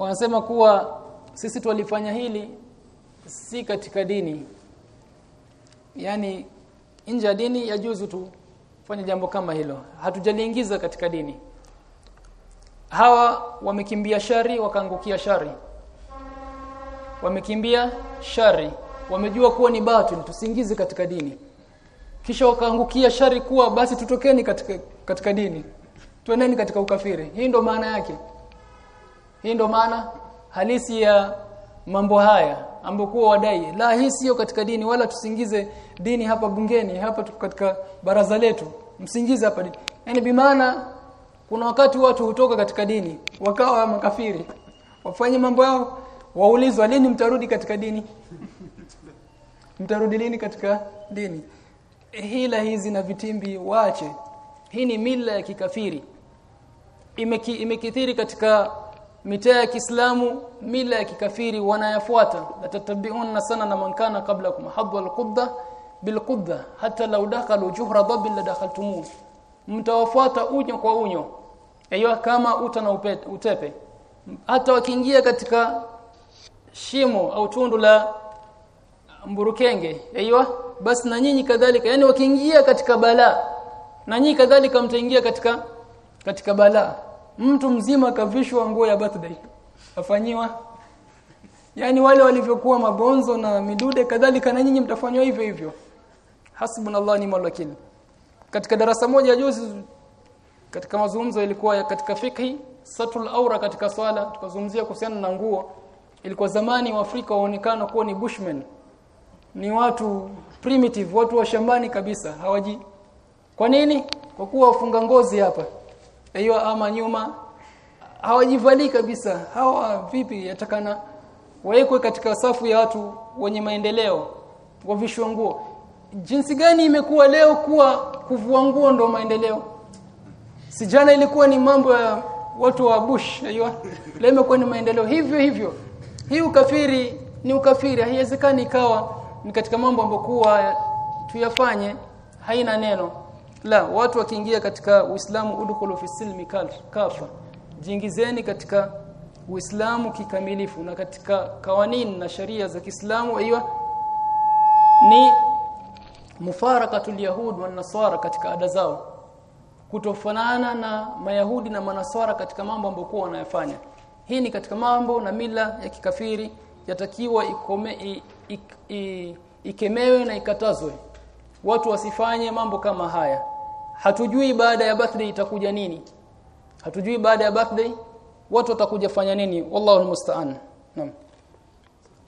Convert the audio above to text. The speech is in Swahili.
wanasema kuwa sisi tulifanya hili si katika dini. Yani nje ya dini yajuzu tu fanya jambo kama hilo. Hatujaliingiza katika dini. Hawa wamekimbia shari wakaangukia shari. Wamekimbia shari. Wamejua kuwa ni batil tusiingize katika dini. Kisha wakaangukia shari kuwa basi tutokeni katika katika dini. Tueneni katika ukafiri. Hii ndo maana yake hii ndo maana halisi ya mambo haya ambokuwa wadai. La hii sio katika dini wala tusingize dini hapa bungeni hapa tuko katika baraza letu. Msingize hapa dini. Yani bimaana kuna wakati watu hutoka katika dini wakawa makafiri wafanye mambo yao waulizwa lini mtarudi katika dini? Mtarudi lini katika dini? Hila hizi na vitimbi waache. Hii ni mila ya kikafiri. Imeki, imekithiri katika mitaa ya Kiislamu mila ya kikafiri wanayafuata. Latatabiuna sana na mankana kabla habwa alqudda bilqudda hata law dakhalu juhra dabb ladakhaltumu mtawafuata unyo kwa unyo. Aiyo kama uta na upete, utepe. Hata wakiingia katika shimo au tundu la mburukenge aiyo basi na nyinyi kadhalika. Yani wakiingia katika balaa na nyinyi kadhalika mtaingia katika katika balaa mtu mzima kavishwa nguo ya birthday. Afanyiwa. Yani wale walivyokuwa mabonzo na midude kadhalika na nyinyi mtafanywa hivyo hivyo. Hasbunallahu ni'mal wakil. Katika darasa moja juzi katika mazungumzo ilikuwa ya katika fikhi satul aura katika swala tukazungumzia kuhusiana na nguo. Ilikuwa zamani wa Afrika waonekana kuwa ni bushmen. Ni watu primitive watu wa shambani kabisa hawaji. Kwa nini? Kwa kuwa wafunga ngozi hapa hiyo ama nyuma hawajivali kabisa. Hawa vipi yatakana waekwe katika safu ya watu wenye maendeleo wavishwe nguo. Jinsi gani imekuwa leo kuwa kuvua nguo ndo maendeleo? Sijana ilikuwa ni mambo ya watu wa bush hiyo leo imekuwa ni maendeleo. Hivyo hivyo. Hii ukafiri ni ukafiri. Haiwezekani ikawa ni katika mambo ambayo kuwa tuyafanye haina neno la watu wakiingia katika Uislamu udkhulu fi silmi kafa. Jiingizeni katika Uislamu kikamilifu na katika kawanini na sharia za Kiislamu aiwa ni mufarakatul yahud wa nasara katika ada zao. Kutofanana na mayahudi na manaswara katika mambo ambayo wanayafanya. Hii ni katika mambo na mila ya kikafiri yatakiwa ikome ikemewe na ikatazwe watu wasifanye mambo kama haya. Hatujui baada ya birthday itakuja nini. Hatujui baada ya birthday watu watakuja fanya nini. Wallahu musta'an naam